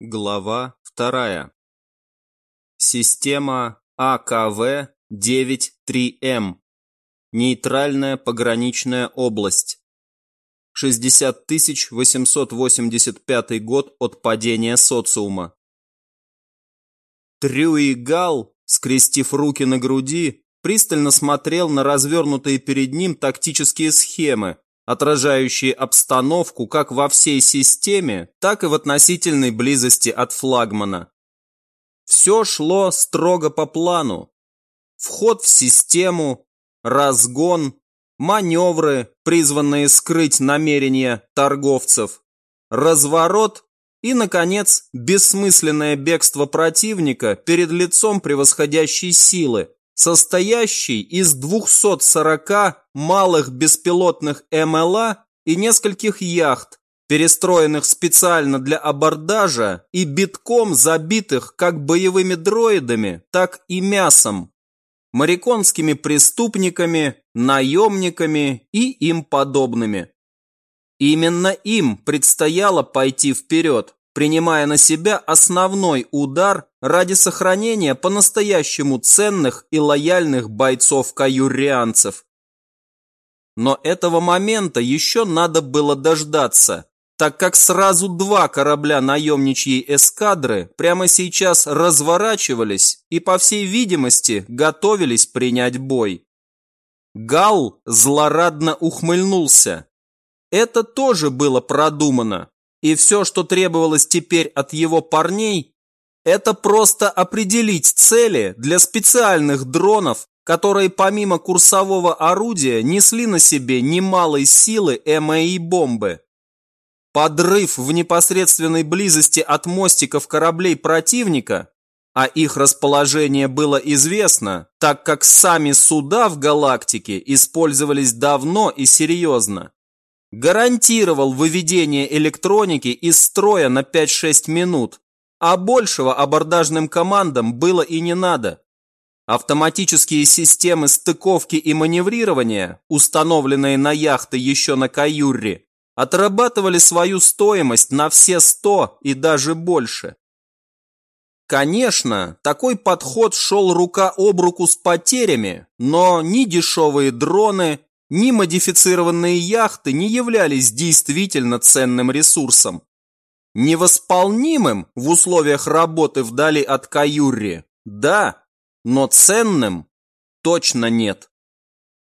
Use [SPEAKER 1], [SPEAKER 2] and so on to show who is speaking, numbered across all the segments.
[SPEAKER 1] Глава 2. Система АКВ-93М. Нейтральная пограничная область. 60 885 год от падения социума. Трюи Гал, скрестив руки на груди, пристально смотрел на развернутые перед ним тактические схемы, отражающие обстановку как во всей системе, так и в относительной близости от флагмана. Все шло строго по плану. Вход в систему, разгон, маневры, призванные скрыть намерения торговцев, разворот и, наконец, бессмысленное бегство противника перед лицом превосходящей силы, состоящий из 240 малых беспилотных МЛА и нескольких яхт, перестроенных специально для абордажа и битком забитых как боевыми дроидами, так и мясом, мариконскими преступниками, наемниками и им подобными. Именно им предстояло пойти вперед, принимая на себя основной удар ради сохранения по-настоящему ценных и лояльных бойцов-каюрианцев. Но этого момента еще надо было дождаться, так как сразу два корабля наемничьей эскадры прямо сейчас разворачивались и, по всей видимости, готовились принять бой. Гал злорадно ухмыльнулся. Это тоже было продумано, и все, что требовалось теперь от его парней, это просто определить цели для специальных дронов, которые помимо курсового орудия несли на себе немалой силы МАИ-бомбы. Подрыв в непосредственной близости от мостиков кораблей противника, а их расположение было известно, так как сами суда в галактике использовались давно и серьезно, гарантировал выведение электроники из строя на 5-6 минут, а большего абордажным командам было и не надо. Автоматические системы стыковки и маневрирования, установленные на яхты еще на Каюрре, отрабатывали свою стоимость на все 100 и даже больше. Конечно, такой подход шел рука об руку с потерями, но ни дешевые дроны, ни модифицированные яхты не являлись действительно ценным ресурсом. Невосполнимым в условиях работы вдали от Каюрри – да, но ценным – точно нет.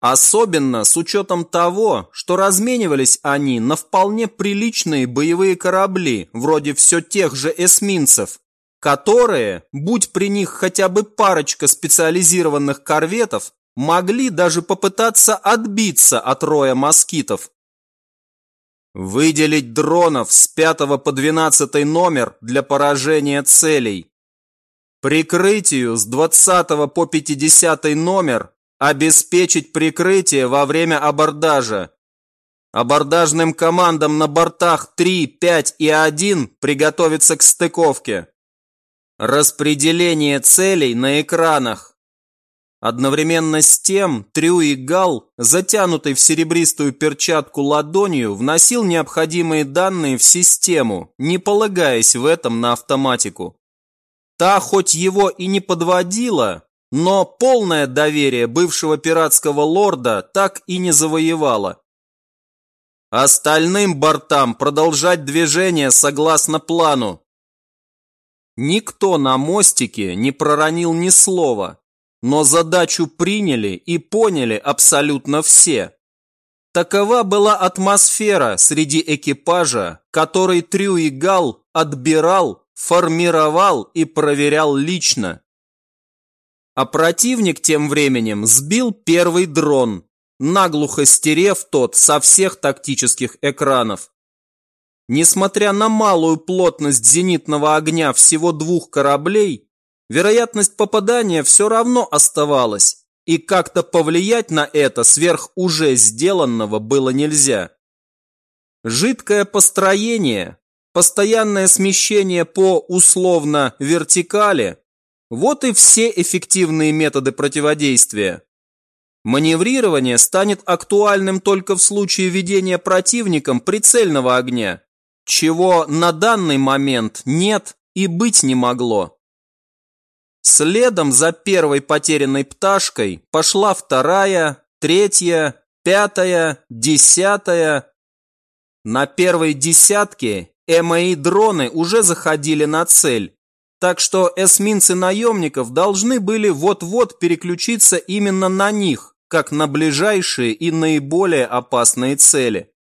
[SPEAKER 1] Особенно с учетом того, что разменивались они на вполне приличные боевые корабли, вроде все тех же эсминцев, которые, будь при них хотя бы парочка специализированных корветов, могли даже попытаться отбиться от роя москитов. Выделить дронов с 5 по 12 номер для поражения целей. Прикрытию с 20 по 50 номер обеспечить прикрытие во время абордажа. Абордажным командам на бортах 3, 5 и 1 приготовиться к стыковке. Распределение целей на экранах. Одновременно с тем Трюи Гал, затянутый в серебристую перчатку ладонью, вносил необходимые данные в систему, не полагаясь в этом на автоматику. Та хоть его и не подводила, но полное доверие бывшего пиратского лорда так и не завоевала. Остальным бортам продолжать движение согласно плану. Никто на мостике не проронил ни слова, но задачу приняли и поняли абсолютно все. Такова была атмосфера среди экипажа, который Трюи Гал отбирал, формировал и проверял лично. А противник тем временем сбил первый дрон, наглухо стерев тот со всех тактических экранов. Несмотря на малую плотность зенитного огня всего двух кораблей, вероятность попадания все равно оставалась, и как-то повлиять на это сверх уже сделанного было нельзя. Жидкое построение, постоянное смещение по условно вертикали – вот и все эффективные методы противодействия. Маневрирование станет актуальным только в случае ведения противником прицельного огня, чего на данный момент нет и быть не могло. Следом за первой потерянной пташкой пошла вторая, третья, пятая, десятая. На первой десятке МАИ-дроны уже заходили на цель, так что эсминцы наемников должны были вот-вот переключиться именно на них, как на ближайшие и наиболее опасные цели.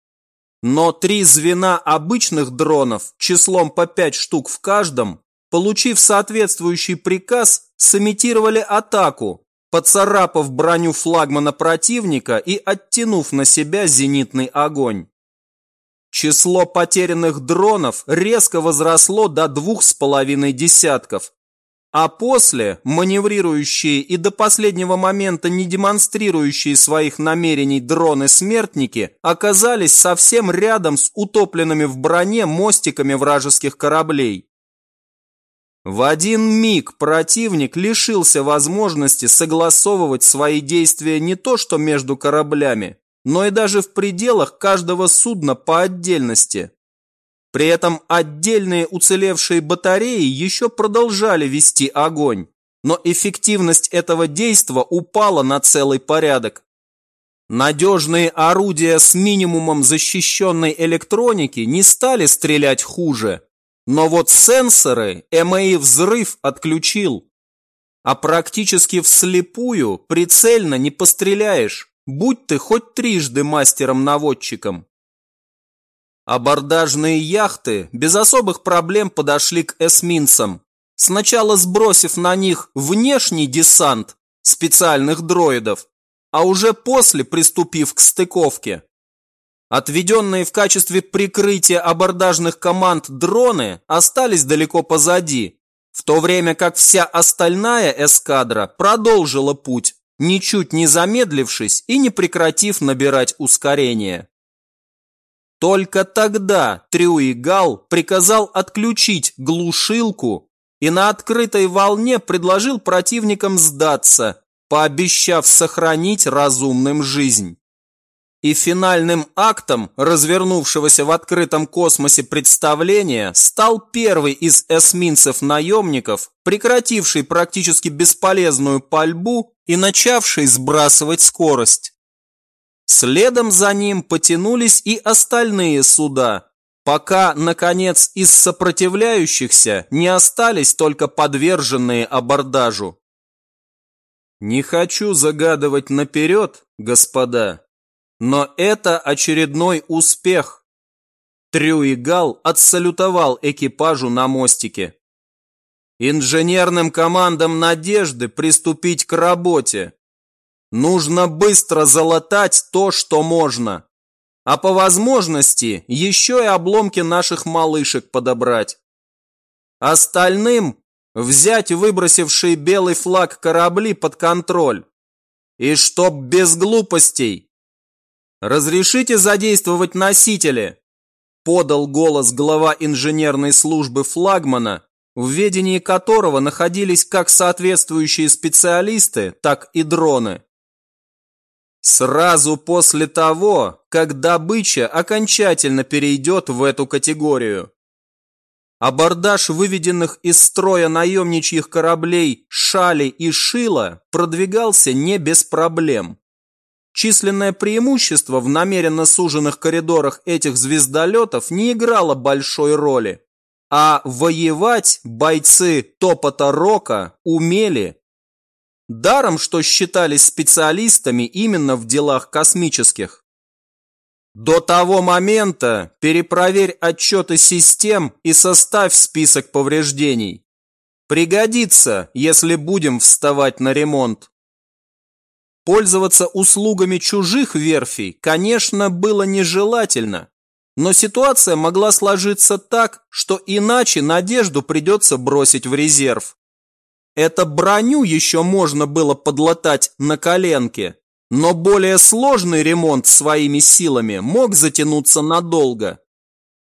[SPEAKER 1] Но три звена обычных дронов, числом по пять штук в каждом, получив соответствующий приказ, сымитировали атаку, поцарапав броню флагмана противника и оттянув на себя зенитный огонь. Число потерянных дронов резко возросло до двух с половиной десятков, а после маневрирующие и до последнего момента не демонстрирующие своих намерений дроны-смертники оказались совсем рядом с утопленными в броне мостиками вражеских кораблей. В один миг противник лишился возможности согласовывать свои действия не то что между кораблями, но и даже в пределах каждого судна по отдельности. При этом отдельные уцелевшие батареи еще продолжали вести огонь, но эффективность этого действа упала на целый порядок. Надежные орудия с минимумом защищенной электроники не стали стрелять хуже, но вот сенсоры МАИ взрыв отключил. А практически вслепую прицельно не постреляешь, будь ты хоть трижды мастером-наводчиком. Абордажные яхты без особых проблем подошли к эсминцам, сначала сбросив на них внешний десант специальных дроидов, а уже после приступив к стыковке. Отведенные в качестве прикрытия абордажных команд дроны остались далеко позади, в то время как вся остальная эскадра продолжила путь, ничуть не замедлившись и не прекратив набирать ускорение. Только тогда Трюи Гал приказал отключить глушилку и на открытой волне предложил противникам сдаться, пообещав сохранить разумным жизнь. И финальным актом развернувшегося в открытом космосе представления стал первый из эсминцев-наемников, прекративший практически бесполезную пальбу и начавший сбрасывать скорость. Следом за ним потянулись и остальные суда, пока, наконец, из сопротивляющихся не остались только подверженные абордажу. Не хочу загадывать наперед, господа, но это очередной успех. Трюигал отсалютовал экипажу на мостике. Инженерным командам «Надежды» приступить к работе. Нужно быстро залатать то, что можно. А по возможности еще и обломки наших малышек подобрать. Остальным взять выбросившие белый флаг корабли под контроль. И чтоб без глупостей, «Разрешите задействовать носители?» Подал голос глава инженерной службы флагмана, в ведении которого находились как соответствующие специалисты, так и дроны. Сразу после того, как добыча окончательно перейдет в эту категорию. Абордаж выведенных из строя наемничьих кораблей Шали и Шила продвигался не без проблем. Численное преимущество в намеренно суженных коридорах этих звездолетов не играло большой роли, а воевать бойцы топота Рока умели. Даром, что считались специалистами именно в делах космических. До того момента перепроверь отчеты систем и составь список повреждений. Пригодится, если будем вставать на ремонт. Пользоваться услугами чужих верфей, конечно, было нежелательно, но ситуация могла сложиться так, что иначе надежду придется бросить в резерв. Это броню еще можно было подлатать на коленке, но более сложный ремонт своими силами мог затянуться надолго.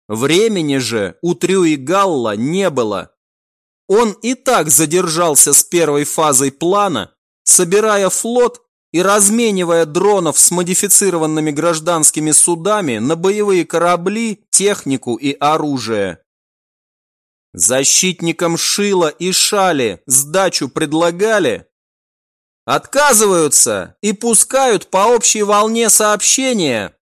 [SPEAKER 1] Времени же у Трюи Галла не было. Он и так задержался с первой фазой плана, собирая флот и разменивая дронов с модифицированными гражданскими судами на боевые корабли, технику и оружие. Защитникам Шила и Шали сдачу предлагали? Отказываются и пускают по общей волне сообщения.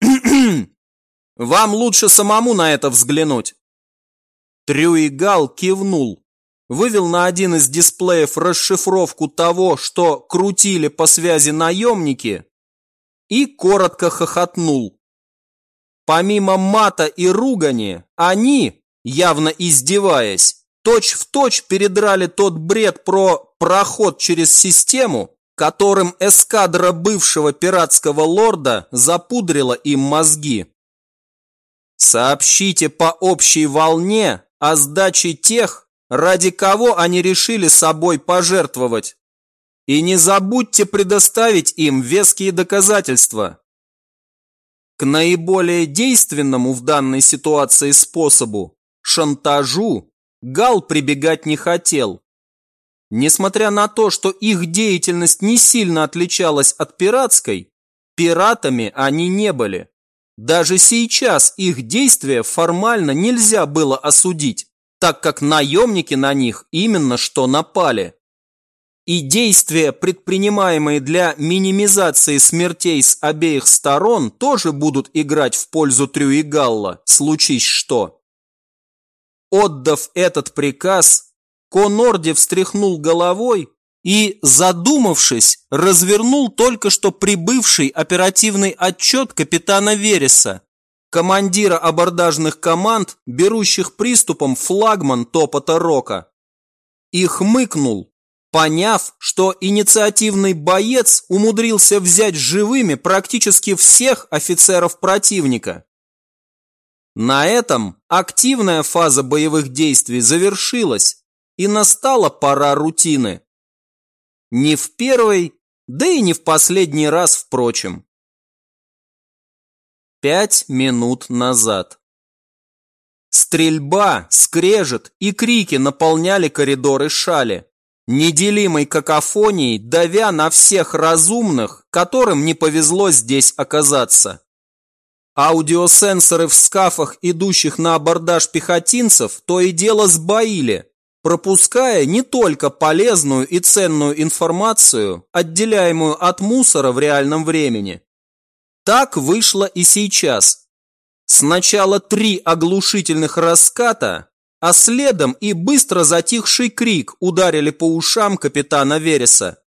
[SPEAKER 1] Вам лучше самому на это взглянуть. Трюигал кивнул, вывел на один из дисплеев расшифровку того, что крутили по связи наемники, и коротко хохотнул. Помимо мата и ругани, они, явно издеваясь, точь-в-точь точь передрали тот бред про проход через систему, которым эскадра бывшего пиратского лорда запудрила им мозги. Сообщите по общей волне о сдаче тех, ради кого они решили собой пожертвовать. И не забудьте предоставить им веские доказательства. К наиболее действенному в данной ситуации способу – шантажу – Гал прибегать не хотел. Несмотря на то, что их деятельность не сильно отличалась от пиратской, пиратами они не были. Даже сейчас их действия формально нельзя было осудить так как наемники на них именно что напали. И действия, предпринимаемые для минимизации смертей с обеих сторон, тоже будут играть в пользу Трюигалла, случись что. Отдав этот приказ, Конорди встряхнул головой и, задумавшись, развернул только что прибывший оперативный отчет капитана Вереса, командира абордажных команд, берущих приступом флагман топота рока. И хмыкнул, поняв, что инициативный боец умудрился взять живыми практически всех офицеров противника. На этом активная фаза боевых действий завершилась, и настала пора рутины. Не в первый, да и не в последний раз, впрочем. Пять минут назад. Стрельба, скрежет и крики наполняли коридоры шали, неделимой какофонией давя на всех разумных, которым не повезло здесь оказаться. Аудиосенсоры в скафах, идущих на абордаж пехотинцев, то и дело сбоили, пропуская не только полезную и ценную информацию, отделяемую от мусора в реальном времени, так вышло и сейчас. Сначала три оглушительных раската, а следом и быстро затихший крик ударили по ушам капитана Вереса.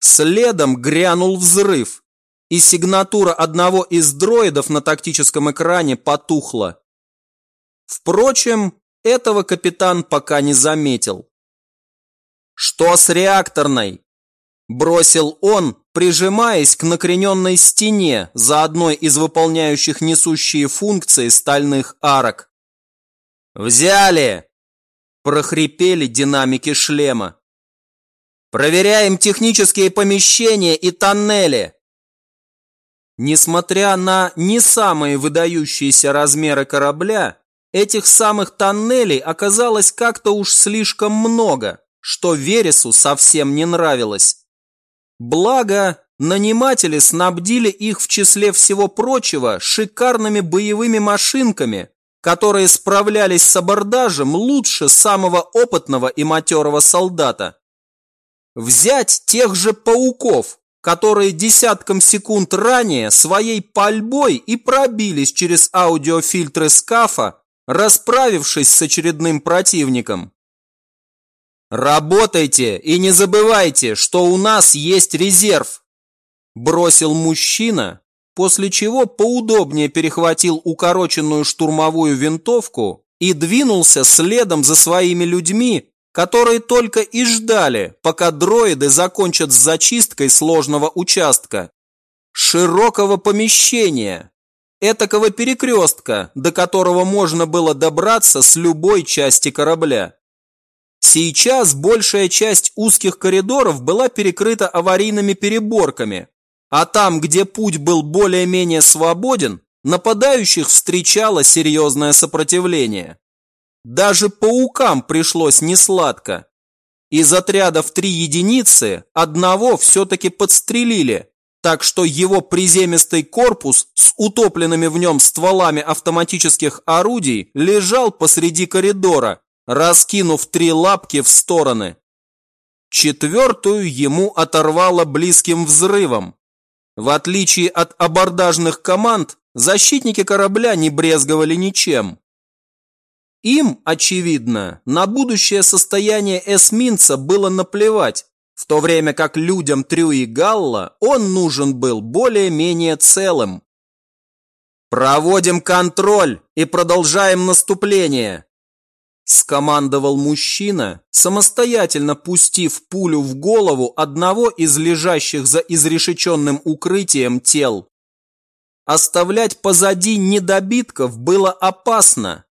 [SPEAKER 1] Следом грянул взрыв, и сигнатура одного из дроидов на тактическом экране потухла. Впрочем, этого капитан пока не заметил. «Что с реакторной?» Бросил он, прижимаясь к накрененной стене за одной из выполняющих несущие функции стальных арок. «Взяли!» – прохрипели динамики шлема. «Проверяем технические помещения и тоннели!» Несмотря на не самые выдающиеся размеры корабля, этих самых тоннелей оказалось как-то уж слишком много, что Вересу совсем не нравилось. Благо, наниматели снабдили их в числе всего прочего шикарными боевыми машинками, которые справлялись с абордажем лучше самого опытного и матерого солдата. Взять тех же пауков, которые десятком секунд ранее своей пальбой и пробились через аудиофильтры скафа, расправившись с очередным противником. «Работайте и не забывайте, что у нас есть резерв!» Бросил мужчина, после чего поудобнее перехватил укороченную штурмовую винтовку и двинулся следом за своими людьми, которые только и ждали, пока дроиды закончат с зачисткой сложного участка. Широкого помещения, этакого перекрестка, до которого можно было добраться с любой части корабля. Сейчас большая часть узких коридоров была перекрыта аварийными переборками, а там, где путь был более-менее свободен, нападающих встречало серьезное сопротивление. Даже паукам пришлось несладко. Из отряда в три единицы одного все-таки подстрелили, так что его приземистый корпус с утопленными в нем стволами автоматических орудий лежал посреди коридора, раскинув три лапки в стороны. Четвертую ему оторвало близким взрывом. В отличие от абордажных команд, защитники корабля не брезговали ничем. Им, очевидно, на будущее состояние эсминца было наплевать, в то время как людям Трю и Галла он нужен был более-менее целым. «Проводим контроль и продолжаем наступление!» Скомандовал мужчина, самостоятельно пустив пулю в голову одного из лежащих за изрешеченным укрытием тел. Оставлять позади недобитков было опасно,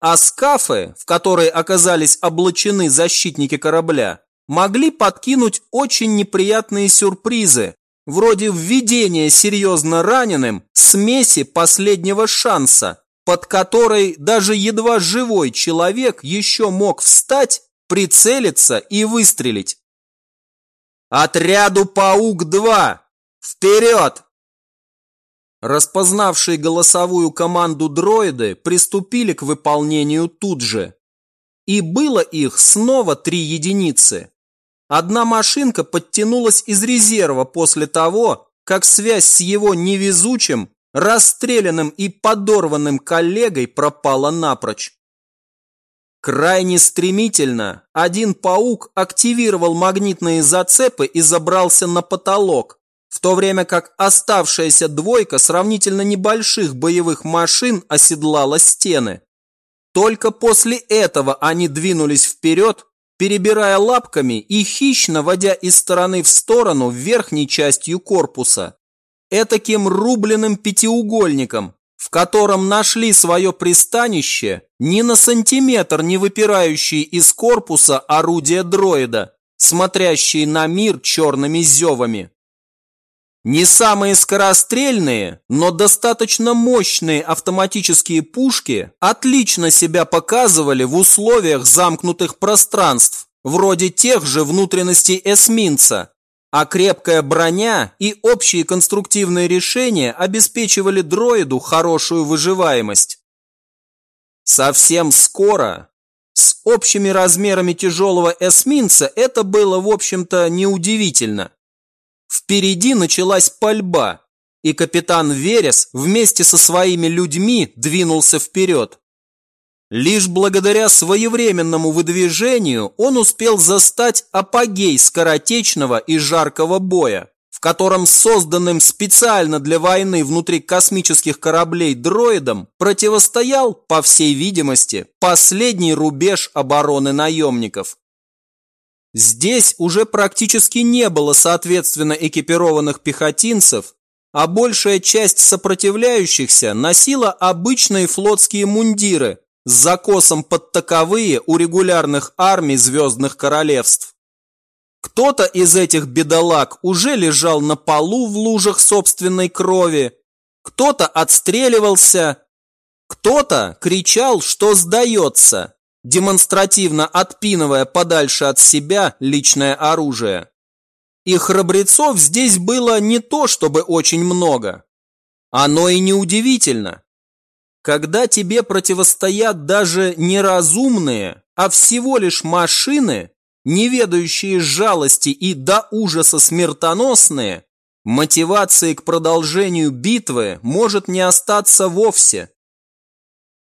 [SPEAKER 1] а скафы, в которые оказались облачены защитники корабля, могли подкинуть очень неприятные сюрпризы, вроде введения серьезно раненым смеси последнего шанса, под которой даже едва живой человек еще мог встать, прицелиться и выстрелить. «Отряду «Паук-2»! Вперед!» Распознавшие голосовую команду дроиды приступили к выполнению тут же. И было их снова три единицы. Одна машинка подтянулась из резерва после того, как связь с его невезучим, расстрелянным и подорванным коллегой пропала напрочь. Крайне стремительно один паук активировал магнитные зацепы и забрался на потолок, в то время как оставшаяся двойка сравнительно небольших боевых машин оседлала стены. Только после этого они двинулись вперед, перебирая лапками и хищно водя из стороны в сторону верхней частью корпуса. Этаким рубленым пятиугольником, в котором нашли свое пристанище ни на сантиметр не выпирающие из корпуса орудия дроида, смотрящие на мир черными зевами. Не самые скорострельные, но достаточно мощные автоматические пушки отлично себя показывали в условиях замкнутых пространств, вроде тех же внутренностей эсминца, а крепкая броня и общие конструктивные решения обеспечивали дроиду хорошую выживаемость. Совсем скоро, с общими размерами тяжелого эсминца, это было, в общем-то, неудивительно. Впереди началась пальба, и капитан Верес вместе со своими людьми двинулся вперед. Лишь благодаря своевременному выдвижению он успел застать апогей скоротечного и жаркого боя, в котором созданным специально для войны внутри космических кораблей дроидом противостоял, по всей видимости, последний рубеж обороны наемников. Здесь уже практически не было соответственно экипированных пехотинцев, а большая часть сопротивляющихся носила обычные флотские мундиры с закосом под таковые у регулярных армий Звездных Королевств. Кто-то из этих бедолаг уже лежал на полу в лужах собственной крови, кто-то отстреливался, кто-то кричал, что сдается, демонстративно отпинывая подальше от себя личное оружие. И храбрецов здесь было не то чтобы очень много. Оно и не удивительно. Когда тебе противостоят даже не разумные, а всего лишь машины, не ведающие жалости и до ужаса смертоносные, мотивации к продолжению битвы может не остаться вовсе.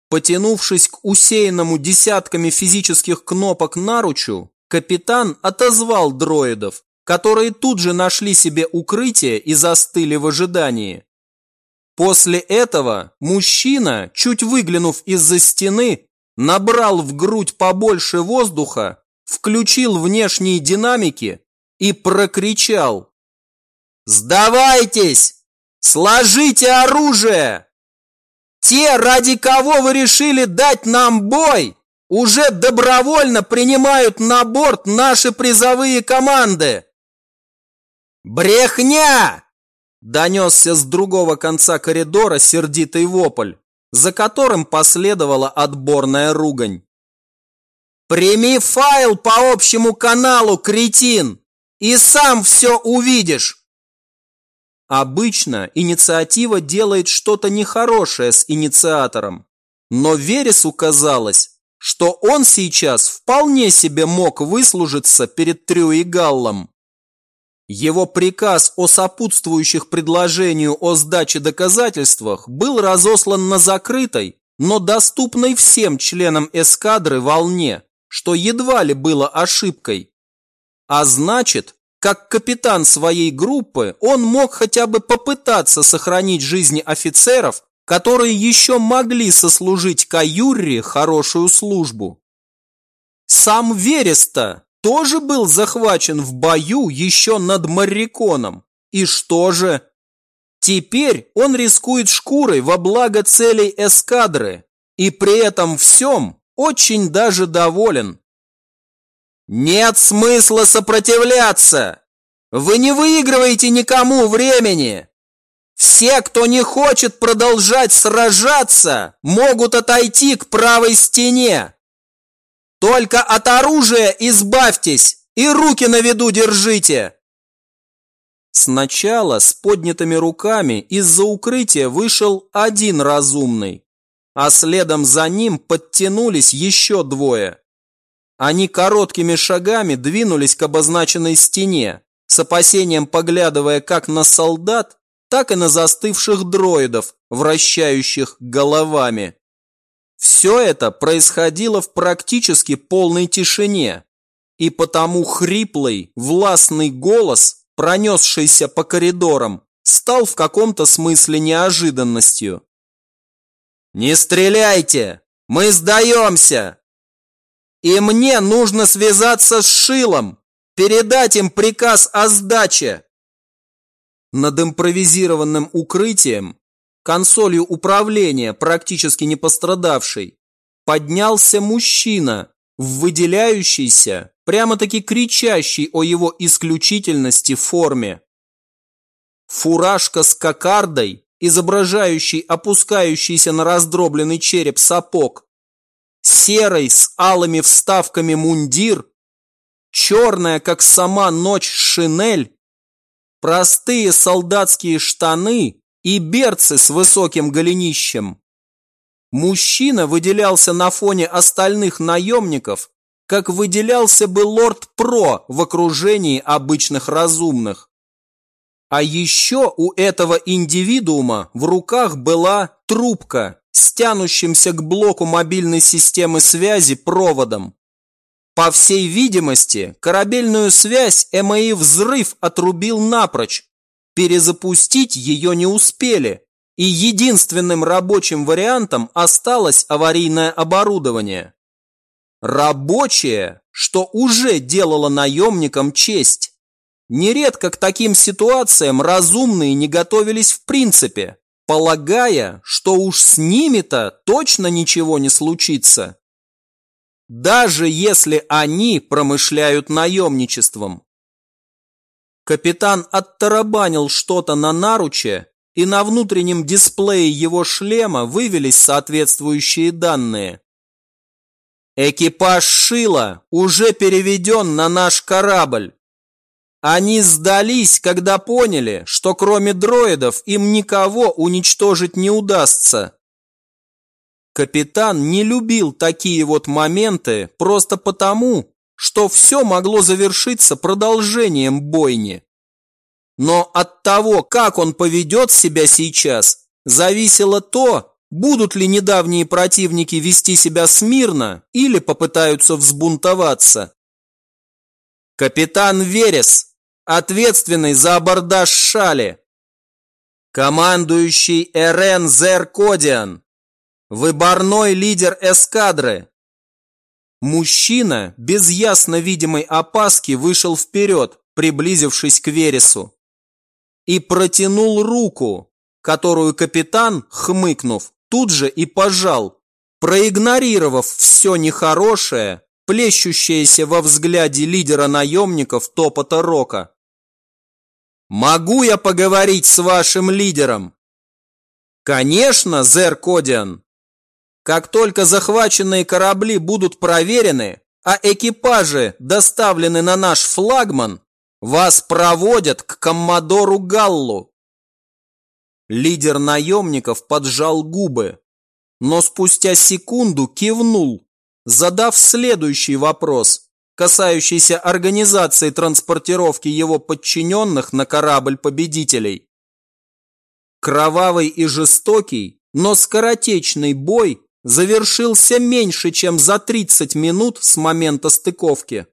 [SPEAKER 1] Потянувшись к усеянному десятками физических кнопок наручу, капитан отозвал дроидов, которые тут же нашли себе укрытие и застыли в ожидании. После этого мужчина, чуть выглянув из-за стены, набрал в грудь побольше воздуха, включил внешние динамики и прокричал «Сдавайтесь! Сложите оружие!» Те, ради кого вы решили дать нам бой, уже добровольно принимают на борт наши призовые команды. Брехня! Донесся с другого конца коридора сердитый вопль, за которым последовала отборная ругань. Прими файл по общему каналу, кретин, и сам все увидишь. Обычно инициатива делает что-то нехорошее с инициатором, но Вересу казалось, что он сейчас вполне себе мог выслужиться перед Трюигаллом. Его приказ о сопутствующих предложению о сдаче доказательствах был разослан на закрытой, но доступной всем членам эскадры волне, что едва ли было ошибкой. А значит, как капитан своей группы, он мог хотя бы попытаться сохранить жизни офицеров, которые еще могли сослужить Каюрри хорошую службу. Сам Вереста тоже был захвачен в бою еще над Марриконом. И что же? Теперь он рискует шкурой во благо целей эскадры и при этом всем очень даже доволен. Нет смысла сопротивляться! Вы не выигрываете никому времени! Все, кто не хочет продолжать сражаться, могут отойти к правой стене. Только от оружия избавьтесь и руки на виду держите. Сначала с поднятыми руками из-за укрытия вышел один разумный, а следом за ним подтянулись еще двое. Они короткими шагами двинулись к обозначенной стене, с опасением поглядывая как на солдат, так и на застывших дроидов, вращающих головами. Все это происходило в практически полной тишине, и потому хриплый, властный голос, пронесшийся по коридорам, стал в каком-то смысле неожиданностью. «Не стреляйте! Мы сдаемся! И мне нужно связаться с Шилом, передать им приказ о сдаче!» Над импровизированным укрытием консолью управления, практически не пострадавшей, поднялся мужчина в выделяющейся, прямо-таки кричащей о его исключительности форме. Фуражка с кокардой, изображающей опускающийся на раздробленный череп сапог, серый с алыми вставками мундир, черная, как сама ночь, шинель, простые солдатские штаны и берцы с высоким голенищем. Мужчина выделялся на фоне остальных наемников, как выделялся бы лорд Про в окружении обычных разумных. А еще у этого индивидуума в руках была трубка с тянущимся к блоку мобильной системы связи проводом. По всей видимости, корабельную связь МАИ взрыв отрубил напрочь, Перезапустить ее не успели, и единственным рабочим вариантом осталось аварийное оборудование. Рабочее, что уже делало наемникам честь. Нередко к таким ситуациям разумные не готовились в принципе, полагая, что уж с ними-то точно ничего не случится. Даже если они промышляют наемничеством. Капитан оттарабанил что-то на наруче, и на внутреннем дисплее его шлема вывелись соответствующие данные. Экипаж Шила уже переведен на наш корабль. Они сдались, когда поняли, что кроме дроидов им никого уничтожить не удастся. Капитан не любил такие вот моменты просто потому, что все могло завершиться продолжением бойни. Но от того, как он поведет себя сейчас, зависело то, будут ли недавние противники вести себя смирно или попытаются взбунтоваться. Капитан Верес, ответственный за абордаж Шали. Командующий Эрен Зеркодиан, выборной лидер эскадры, Мужчина без ясно видимой опаски вышел вперед, приблизившись к Вересу. И протянул руку, которую капитан, хмыкнув, тут же и пожал, проигнорировав все нехорошее, плещущееся во взгляде лидера наемников топота Рока. «Могу я поговорить с вашим лидером?» «Конечно, Зер Кодиан!» Как только захваченные корабли будут проверены, а экипажи доставлены на наш флагман, вас проводят к коммодору Галлу. Лидер наемников поджал губы, но спустя секунду кивнул, задав следующий вопрос, касающийся организации транспортировки его подчиненных на корабль победителей. Кровавый и жестокий, но скоротечный бой завершился меньше, чем за 30 минут с момента стыковки.